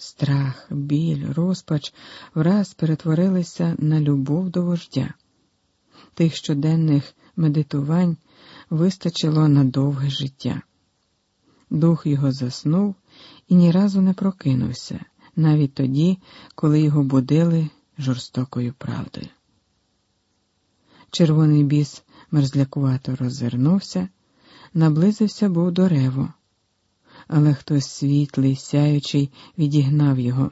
Страх, біль, розпач враз перетворилися на любов до вождя. Тих щоденних медитувань вистачило на довге життя. Дух його заснув і ні разу не прокинувся, навіть тоді, коли його будили жорстокою правдою. Червоний біс мерзлякувато розвернувся, наблизився був до реву, але хтось світлий, сяючий, відігнав його,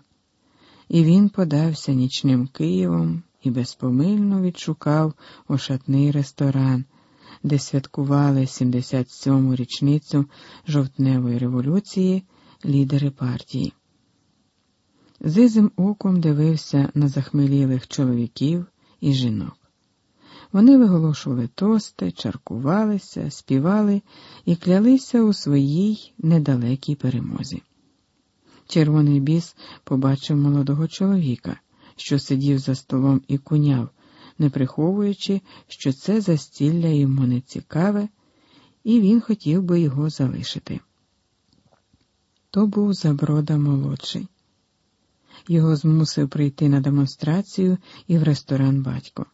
і він подався нічним Києвом і безпомильно відшукав ошатний ресторан, де святкували 77-му річницю жовтневої революції лідери партії. Зизим оком дивився на захмелілих чоловіків і жінок. Вони виголошували тости, чаркувалися, співали і клялися у своїй недалекій перемозі. Червоний біс побачив молодого чоловіка, що сидів за столом і куняв, не приховуючи, що це застілля йому не цікаве, і він хотів би його залишити. То був Заброда молодший. Його змусив прийти на демонстрацію і в ресторан батько.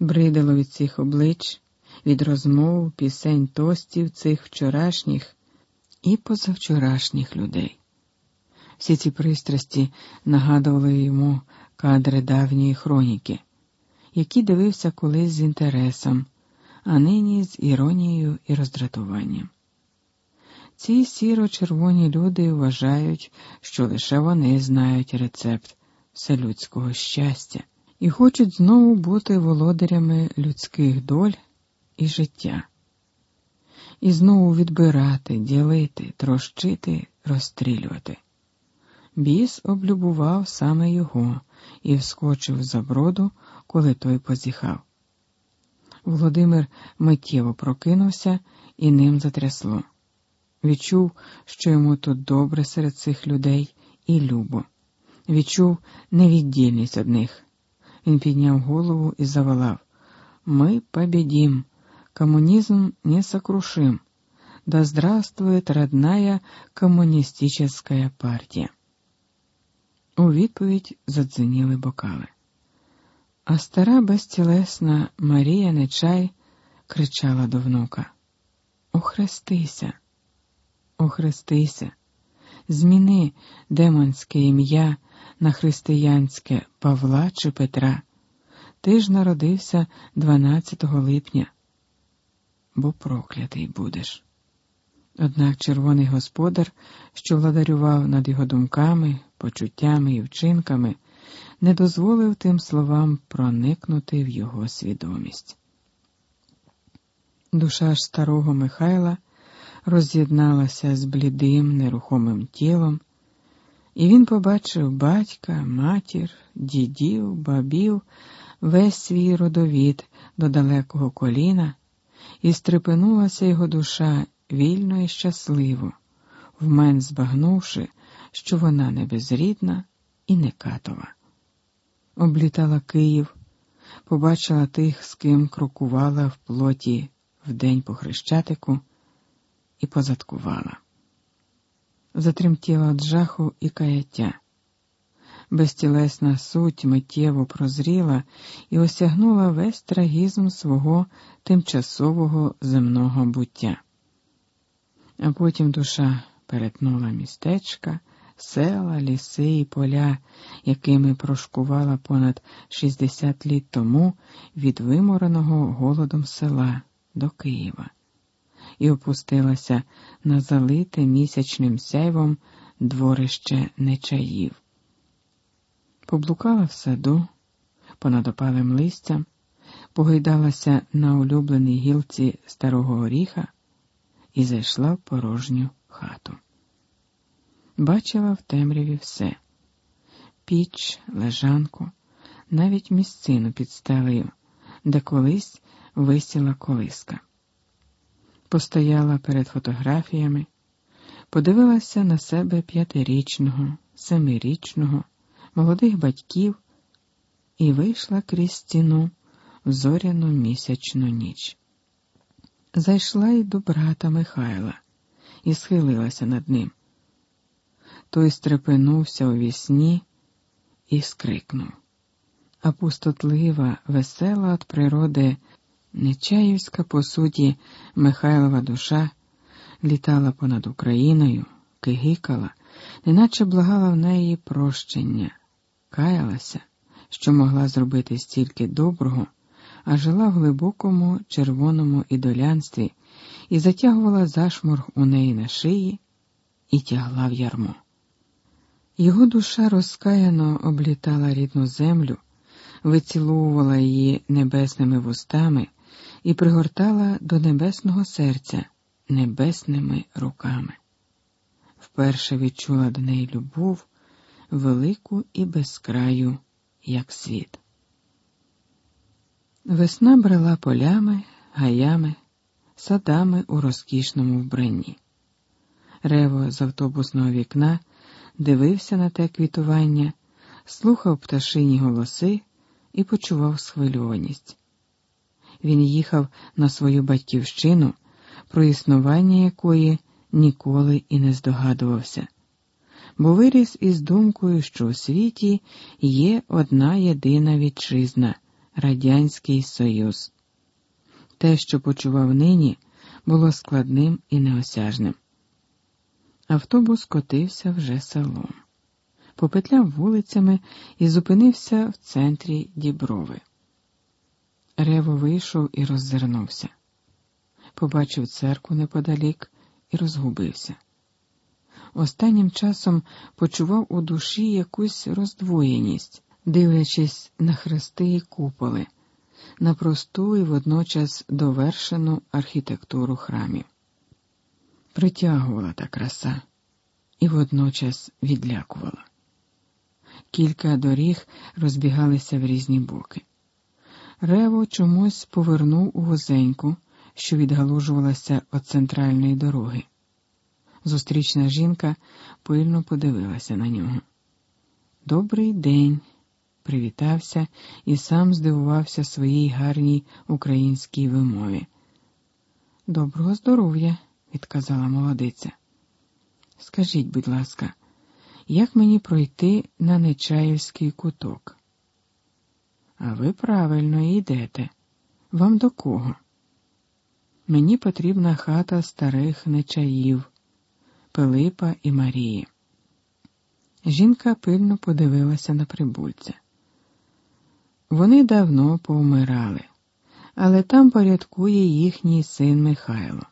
Бридало від цих облич, від розмов, пісень, тостів цих вчорашніх і позавчорашніх людей. Всі ці пристрасті нагадували йому кадри давньої хроніки, які дивився колись з інтересом, а нині з іронією і роздратуванням. Ці сіро-червоні люди вважають, що лише вони знають рецепт вселюдського щастя і хочуть знову бути володарями людських доль і життя, і знову відбирати, ділити, трощити, розстрілювати. Біс облюбував саме його і вскочив за броду, коли той позіхав. Володимир миттєво прокинувся і ним затрясло. Відчув, що йому тут добре серед цих людей і любо. Відчув невіддільність одних. Він підняв голову і заволав. Мы победим. Коммунизм несокрушим. Да здравствует родная коммунистическая партия. У відповідь задзвеніли бокали. А стара безтілесна Марія Нечай кричала до внука: Охрестися, охрестися, зміни демонське ім'я на християнське Павла чи Петра. Ти ж народився 12 липня, бо проклятий будеш. Однак червоний господар, що владарював над його думками, почуттями і вчинками, не дозволив тим словам проникнути в його свідомість. Душа ж старого Михайла роз'єдналася з блідим, нерухомим тілом, і він побачив батька, матір, дідів, бабів, весь свій родовід до далекого коліна, і стрепенулася його душа вільно і щасливо, вмен збагнувши, що вона не безрідна і не катова. Облітала Київ, побачила тих, з ким крокувала в плоті в день по хрещатику, і позадкувала. Затремтіла від жаху і каяття. Безтілесна суть миттєво прозріла і осягнула весь трагізм свого тимчасового земного буття. А потім душа перетнула містечка, села, ліси і поля, якими прошкувала понад 60 літ тому від вимореного голодом села до Києва, і опустилася на залите місячним сяйвом дворище нечаїв. Поблукала в саду, понад опалим листям, погойдалася на улюбленій гілці старого горіха і зайшла в порожню хату. Бачила в темряві все піч, лежанку, навіть місцину під стелею, де колись висіла колиска. Постояла перед фотографіями, подивилася на себе п'ятирічного, семирічного, молодих батьків і вийшла крізь стіну в зоряну місячну ніч. Зайшла й до брата Михайла і схилилася над ним. той стрепенувся у вісні і скрикнув. А пустотлива, весела від природи, нечаївська, по суті, Михайлова душа літала понад Україною, кигикала, неначе благала в неї прощення, каялася, що могла зробити стільки доброго, а жила в глибокому червоному ідолянстві і затягувала зашморг у неї на шиї і тягла в ярмо. Його душа розкаяно облітала рідну землю, виціловувала її небесними вустами і пригортала до небесного серця небесними руками. Вперше відчула до неї любов, велику і безкраю, як світ. Весна брела полями, гаями, садами у розкішному вбранні. Рево з автобусного вікна дивився на те квітування, слухав пташині голоси і почував схвильованість. Він їхав на свою батьківщину, про існування якої ніколи і не здогадувався, бо виріс із думкою, що у світі є одна єдина вітчизна Радянський Союз. Те, що почував нині, було складним і неосяжним. Автобус котився вже селом, попетляв вулицями і зупинився в центрі діброви. Рево вийшов і роззирнувся, побачив церкву неподалік і розгубився. Останнім часом почував у душі якусь роздвоєність, дивлячись на хрести і куполи, на просту і водночас довершену архітектуру храмів притягувала та краса і водночас відлякувала. Кілька доріг розбігалися в різні боки. Рево чомусь повернув у вузеньку, що відгалужувалася від центральної дороги. Зустрічна жінка пильно подивилася на нього. Добрий день, привітався і сам здивувався своїй гарній українській вимові. Доброго здоров'я, відказала молодиця. Скажіть, будь ласка, як мені пройти на Нечаївський куток? А ви правильно йдете. Вам до кого? Мені потрібна хата старих нечаїв, Пилипа і Марії. Жінка пильно подивилася на прибульця. Вони давно повмирали, але там порядкує їхній син Михайло.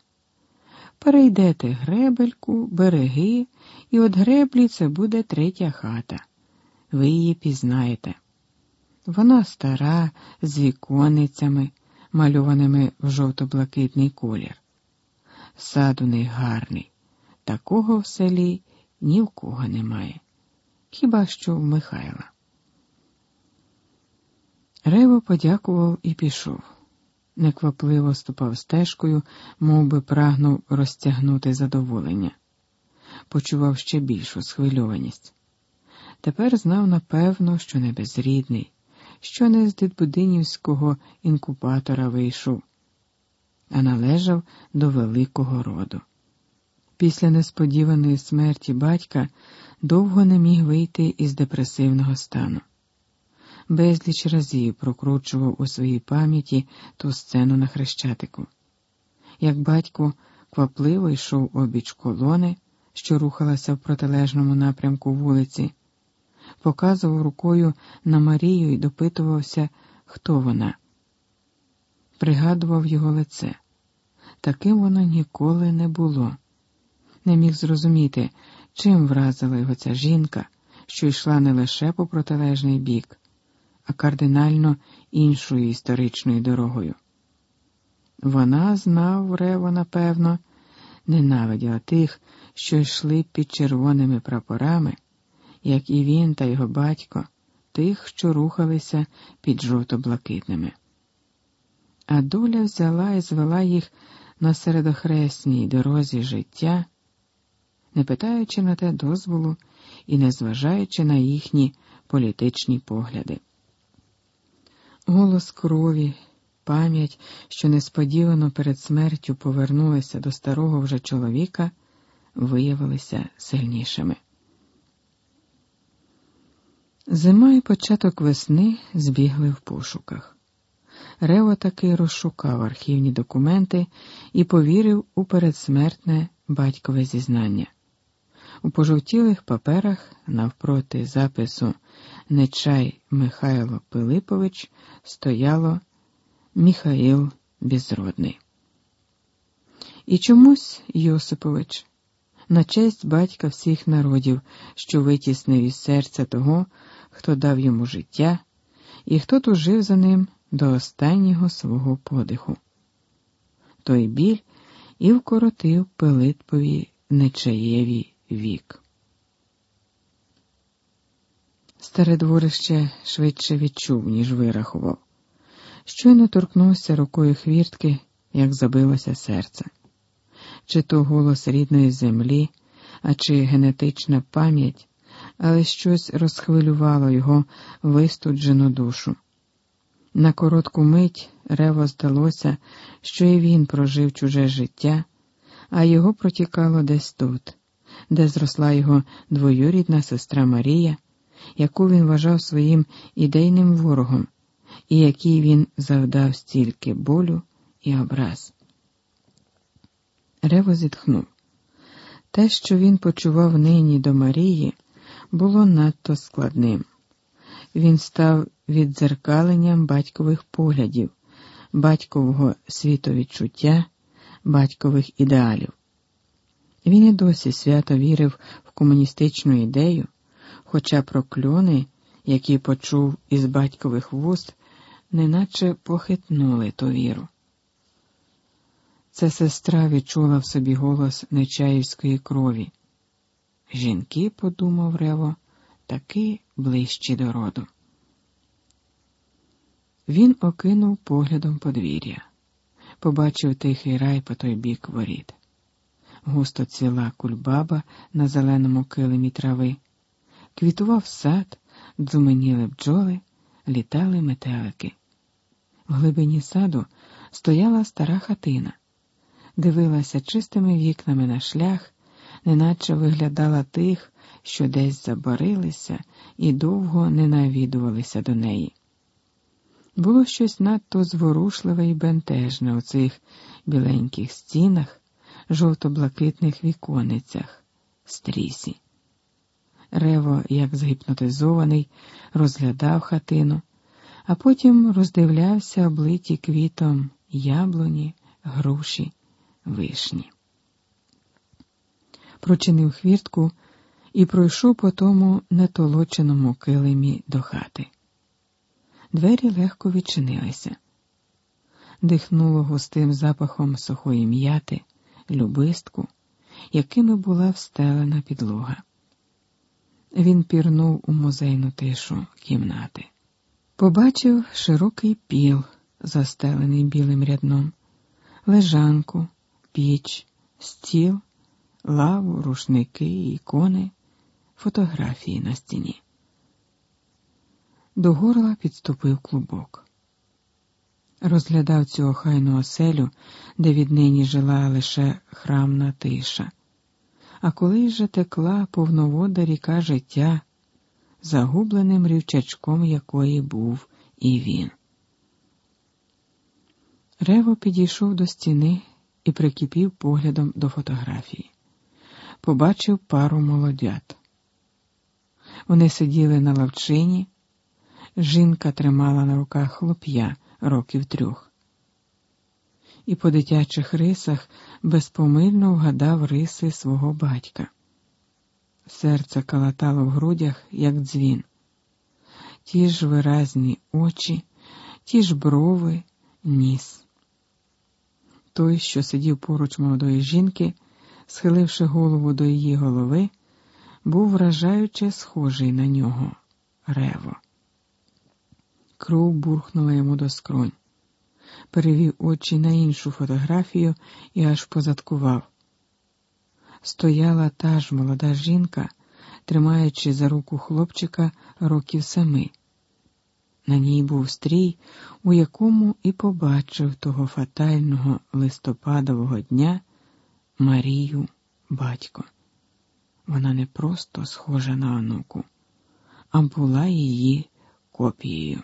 Перейдете гребельку, береги, і от греблі це буде третя хата. Ви її пізнаєте. Вона стара, з віконницями, мальованими в жовто-блакитний колір. Сад у них гарний. Такого в селі ні в кого немає. Хіба що в Михайла. Рево подякував і пішов неквапливо ступав стежкою, мов би прагнув розтягнути задоволення, почував ще більшу схвильованість. Тепер знав напевно, що не безрідний, що не з дитбудинівського інкубатора вийшов, а належав до великого роду. Після несподіваної смерті батька довго не міг вийти із депресивного стану безліч разів прокручував у своїй пам'яті ту сцену на хрещатику. Як батько квапливо йшов обіч колони, що рухалася в протилежному напрямку вулиці, показував рукою на Марію і допитувався, хто вона. Пригадував його лице. Таким воно ніколи не було. Не міг зрозуміти, чим вразила його ця жінка, що йшла не лише по протилежний бік, а кардинально іншою історичною дорогою. Вона знав Рево, напевно, ненавиділа тих, що йшли під червоними прапорами, як і він та його батько, тих, що рухалися під жовто-блакитними. А доля взяла і звела їх на середохресній дорозі життя, не питаючи на те дозволу і не зважаючи на їхні політичні погляди. Голос крові, пам'ять, що несподівано перед смертю повернулася до старого вже чоловіка, виявилися сильнішими. Зима і початок весни збігли в пошуках. Рево таки розшукав архівні документи і повірив у передсмертне батькове зізнання. У пожовтілих паперах навпроти запису Нечай Михайло Пилипович стояло Міхаїл Безродний. І чомусь Йосипович, на честь батька всіх народів, що витіснив із серця того, хто дав йому життя, і хто тужив за ним до останнього свого подиху. Той біль і вкоротив Пилиппові Нечаєві вік. Старе дворище швидше відчув, ніж вирахував. Щойно торкнувся рукою хвіртки, як забилося серце, чи то голос рідної землі, а чи генетична пам'ять, але щось розхвилювало його вистуджену душу. На коротку мить Рево здалося, що і він прожив чуже життя, а його протікало десь тут, де зросла його двоюрідна сестра Марія, яку він вважав своїм ідейним ворогом, і якій він завдав стільки болю і образ. Рево зітхнув. Те, що він почував нині до Марії, було надто складним. Він став віддзеркаленням батькових поглядів, батькового світовідчуття, батькових ідеалів. Він і досі свято вірив в комуністичну ідею, хоча прокльони, які почув із батькових вуст, неначе похитнули ту віру. Це сестра відчула в собі голос нечаївської крові. Жінки, подумав Рево, таки ближчі до роду. Він окинув поглядом подвір'я, побачив тихий рай по той бік воріт. Густо ціла кульбаба на зеленому килимі трави, квітував сад, дзуменіли бджоли, літали метелики. В глибині саду стояла стара хатина, дивилася чистими вікнами на шлях, неначе виглядала тих, що десь забарилися і довго не навідувалися до неї. Було щось надто зворушливе і бентежне у цих біленьких стінах, жовто-блакитних віконицях, стрісі. Рево, як згіпнотизований, розглядав хатину, а потім роздивлявся облиті квітом яблуні, груші, вишні. Прочинив хвіртку і пройшов по тому нетолоченому килимі до хати. Двері легко відчинилися, дихнуло густим запахом сухої м'яти, любистку, якими була встелена підлога. Він пірнув у музейну тишу кімнати. Побачив широкий піл, застелений білим рядном, лежанку, піч, стіл, лаву, рушники, ікони, фотографії на стіні. До горла підступив клубок. Розглядав цю охайну оселю, де віднині жила лише храмна тиша. А коли же текла повновода ріка життя, загубленим рівчачком якої був і він. Рево підійшов до стіни і прикипів поглядом до фотографії. Побачив пару молодят. Вони сиділи на лавчині. Жінка тримала на руках хлоп'я років трьох. І по дитячих рисах безпомильно вгадав риси свого батька. Серце калатало в грудях, як дзвін. Ті ж виразні очі, ті ж брови, ніс. Той, що сидів поруч молодої жінки, схиливши голову до її голови, був вражаюче схожий на нього рево. Кров бурхнула йому до скронь, перевів очі на іншу фотографію і аж позадкував. Стояла та ж молода жінка, тримаючи за руку хлопчика років семи. На ній був стрій, у якому і побачив того фатального листопадового дня Марію батько. Вона не просто схожа на онуку, а була її копією.